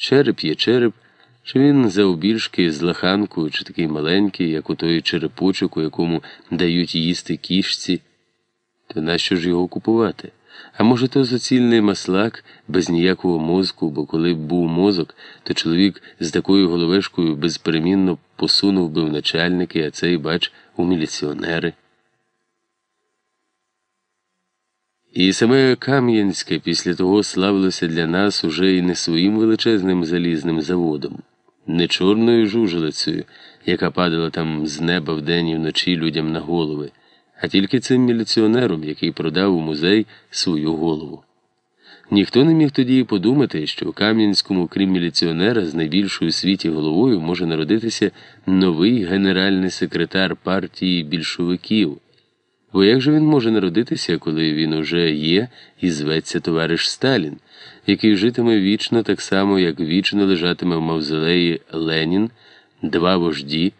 Череп є череп, чи він завбільшки з лаханку, чи такий маленький, як у той черепочок, у якому дають їсти кішці, то нащо ж його купувати? А може, то зацільний маслак без ніякого мозку, бо коли б був мозок, то чоловік з такою головешкою безперемінно посунув би в начальники, а цей, бач, у міліціонери. І саме Кам'янське після того славилося для нас уже і не своїм величезним залізним заводом, не чорною жужелицею, яка падала там з неба вдень і вночі людям на голови, а тільки цим міліціонером, який продав у музей свою голову. Ніхто не міг тоді подумати, що у Кам'янському, крім міліціонера, з найбільшою світі головою може народитися новий генеральний секретар партії більшовиків. Бо як же він може народитися, коли він уже є і зветься товариш Сталін, який житиме вічно так само, як вічно лежатиме в мавзолеї Ленін, два вожді,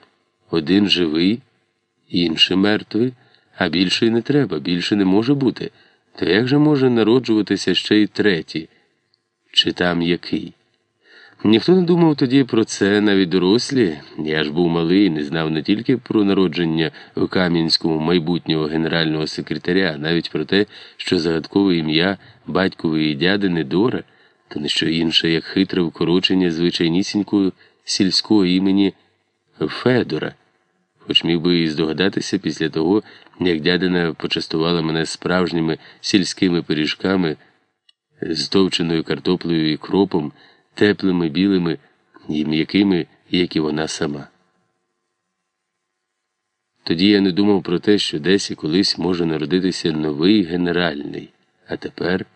один живий, інший мертвий, а більше й не треба, більше не може бути. То як же може народжуватися ще й третій? Чи там який? Ніхто не думав тоді про це, навіть дорослі. Я ж був малий, і не знав не тільки про народження у Кам'янському майбутнього генерального секретаря, а навіть про те, що загадкове ім'я батькової дяди Недора, то не що інше, як хитре вкорочення звичайнісінького сільського імені Федора. Хоч міг би і здогадатися після того, як дядина почастувала мене справжніми сільськими пиріжками з товченою картоплею і кропом теплими, білими і м'якими, як і вона сама. Тоді я не думав про те, що десь і колись може народитися новий генеральний, а тепер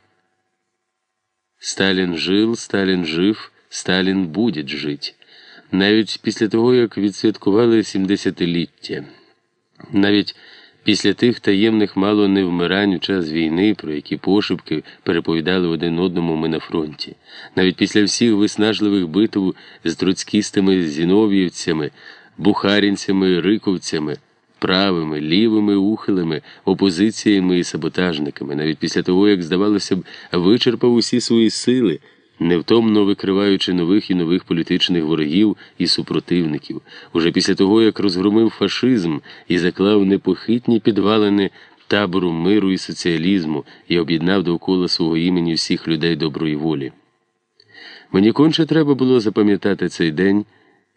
Сталін жив, Сталін жив, Сталін буде жить. Навіть після того, як відсвяткували 70-ліття. Навіть Після тих таємних мало не вмирань у час війни, про які пошепки переповідали один одному ми на фронті, навіть після всіх виснажливих битв з троцькістами зінов'ївцями, бухарінцями, риковцями, правими, лівими ухилами, опозиціями і саботажниками, навіть після того, як, здавалося б, вичерпав усі свої сили невтомно викриваючи нових і нових політичних ворогів і супротивників, уже після того, як розгромив фашизм і заклав непохитні підвалини табору миру і соціалізму і об'єднав довкола свого імені всіх людей доброї волі. Мені конче треба було запам'ятати цей день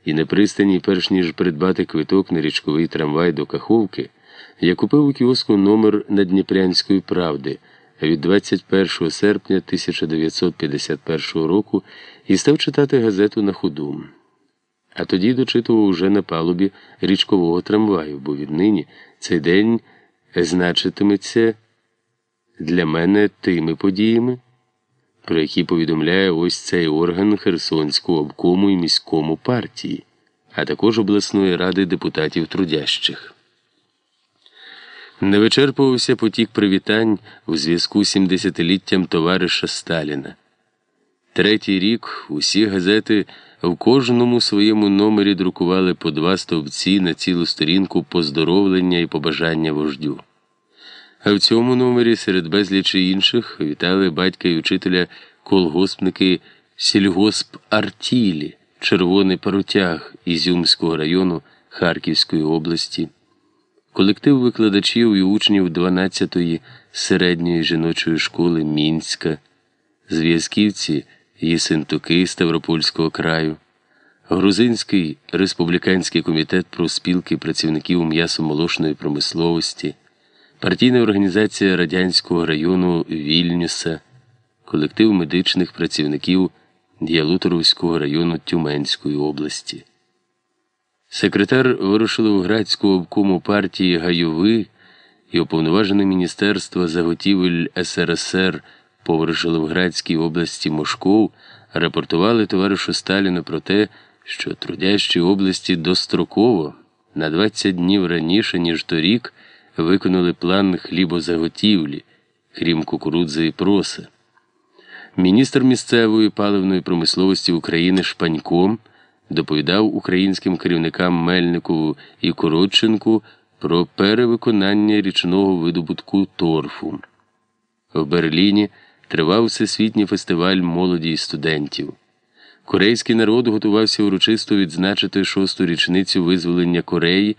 і на пристані, перш ніж придбати квиток на річковий трамвай до Каховки, я купив у кіоску номер Надніпрянської правди від 21 серпня 1951 року і став читати газету на ходу. А тоді дочитував уже на палубі річкового трамваю, бо віднині цей день значитиметься для мене тими подіями, про які повідомляє ось цей орган Херсонського обкому і міському партії, а також обласної ради депутатів трудящих. Не вичерпувався потік привітань у зв'язку з 70-літтям товариша Сталіна. Третій рік усі газети в кожному своєму номері друкували по два стовпці на цілу сторінку поздоровлення і побажання вождю. А в цьому номері серед безлічі інших вітали батька і учителя колгоспники сільгосп Артілі, червоний парутяг Ізюмського району Харківської області колектив викладачів і учнів 12-ї середньої жіночої школи Мінська, зв'язківці Єсентуки Ставропольського краю, Грузинський республіканський комітет про спілки працівників м'ясомолошної промисловості, партійна організація Радянського району Вільнюса, колектив медичних працівників Ялуторовського району Тюменської області. Секретар Ворошиловградського обкому партії Гайови і уповноважений Міністерства заготівель СРСР по Ворошиловградській області Мошков рапортували товаришу Сталіну про те, що трудящі області достроково на 20 днів раніше, ніж торік, виконали план хлібозаготівлі, крім кукурудзи і проса. Міністр місцевої паливної промисловості України Шпаньком доповідав українським керівникам Мельникову і Коротченку про перевиконання річного видобутку торфу. В Берліні тривав всесвітній фестиваль молоді і студентів. Корейський народ готувався урочисто відзначити шосту річницю визволення Кореї.